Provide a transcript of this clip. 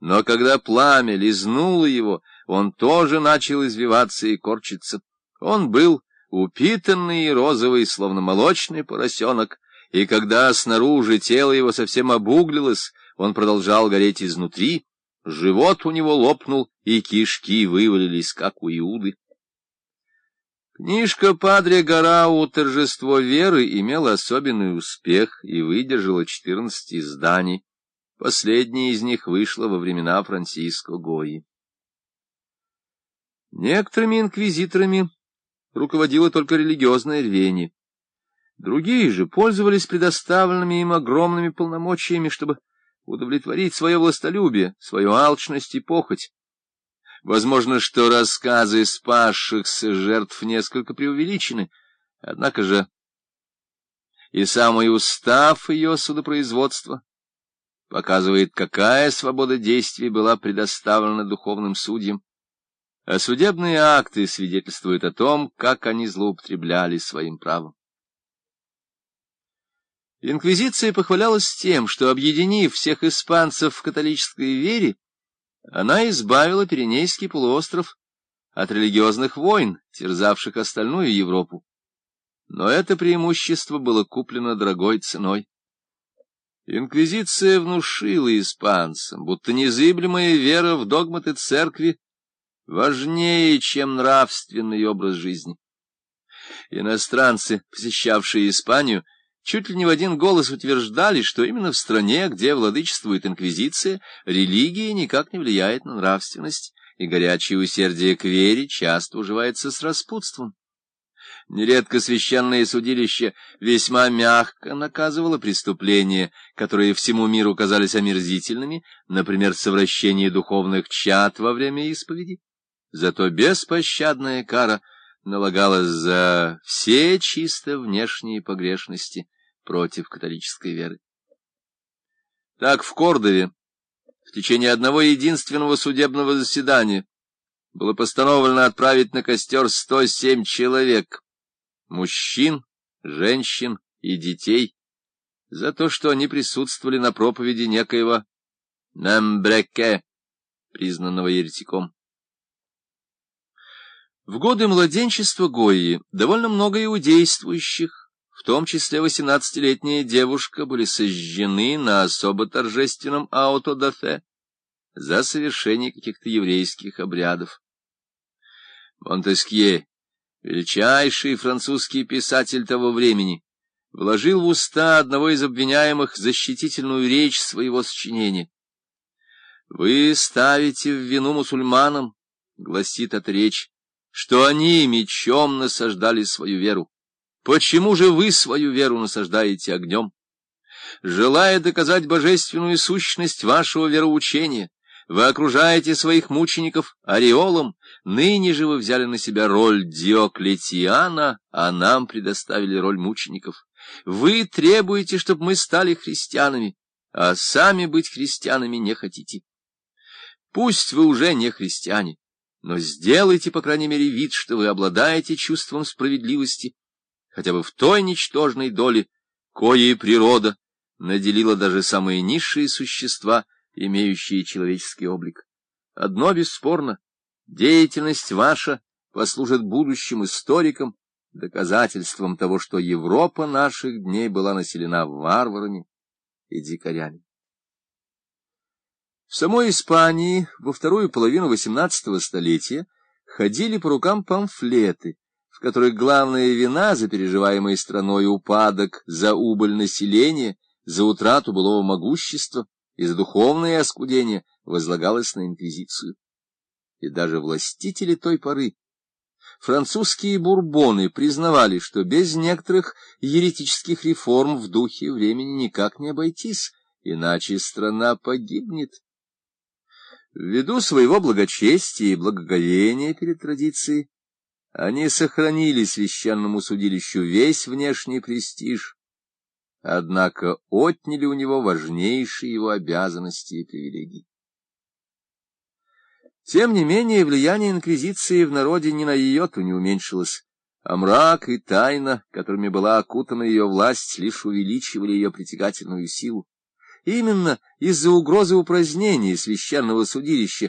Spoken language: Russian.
Но когда пламя лизнуло его, он тоже начал извиваться и корчиться. Он был упитанный и розовый, словно молочный поросенок, и когда снаружи тело его совсем обуглилось, он продолжал гореть изнутри, живот у него лопнул, и кишки вывалились, как у Иуды. Книжка Падре Гарау «Торжество веры» имела особенный успех и выдержала 14 изданий. Последняя из них вышла во времена Франциско Гои. Некоторыми инквизиторами руководило только религиозное рвение. Другие же пользовались предоставленными им огромными полномочиями, чтобы удовлетворить свое властолюбие, свою алчность и похоть. Возможно, что рассказы спасшихся жертв несколько преувеличены, однако же и самый устав ее судопроизводства показывает, какая свобода действий была предоставлена духовным судьям, а судебные акты свидетельствуют о том, как они злоупотребляли своим правом. Инквизиция похвалялась тем, что, объединив всех испанцев в католической вере, она избавила Пиренейский полуостров от религиозных войн, терзавших остальную Европу. Но это преимущество было куплено дорогой ценой. Инквизиция внушила испанцам, будто незыблемая вера в догматы церкви важнее, чем нравственный образ жизни. Иностранцы, посещавшие Испанию, чуть ли не в один голос утверждали, что именно в стране, где владычествует инквизиция, религия никак не влияет на нравственность, и горячее усердие к вере часто уживается с распутством. Нередко священное судилище весьма мягко наказывало преступления, которые всему миру казались омерзительными, например, совращение духовных чад во время исповеди. Зато беспощадная кара налагалась за все чисто внешние погрешности против католической веры. Так в Кордове в течение одного единственного судебного заседания было постановлено отправить на костер 107 человек, мужчин, женщин и детей, за то, что они присутствовали на проповеди некоего Нембреке, признанного еретиком. В годы младенчества Гои довольно много иудействующих в том числе восемнадцатилетняя девушка, были сожжены на особо торжественном аутодафе за совершение каких-то еврейских обрядов. Монтескье, величайший французский писатель того времени, вложил в уста одного из обвиняемых защитительную речь своего сочинения. «Вы ставите в вину мусульманам, — гласит эта речь, — что они мечом насаждали свою веру. Почему же вы свою веру насаждаете огнем? Желая доказать божественную сущность вашего вероучения, вы окружаете своих мучеников ореолом, ныне же вы взяли на себя роль Диоклетиана, а нам предоставили роль мучеников. Вы требуете, чтобы мы стали христианами, а сами быть христианами не хотите. Пусть вы уже не христиане, но сделайте, по крайней мере, вид, что вы обладаете чувством справедливости, хотя бы в той ничтожной доле, коей природа наделила даже самые низшие существа, имеющие человеческий облик. Одно бесспорно, деятельность ваша послужит будущим историкам, доказательством того, что Европа наших дней была населена варварами и дикарями. В самой Испании во вторую половину XVIII столетия ходили по рукам памфлеты, в которых главная вина за переживаемый страной упадок, за убыль населения, за утрату былого могущества и за духовное оскудение возлагалась на инквизицию. И даже властители той поры, французские бурбоны, признавали, что без некоторых еретических реформ в духе времени никак не обойтись, иначе страна погибнет. Ввиду своего благочестия и благоговения перед традицией, они сохранили священному судилищу весь внешний престиж, однако отняли у него важнейшие его обязанности и привилегии. Тем не менее, влияние инквизиции в народе ни на йоту не уменьшилось, а мрак и тайна, которыми была окутана ее власть, лишь увеличивали ее притягательную силу. именно из-за угрозы упразднения священного судилища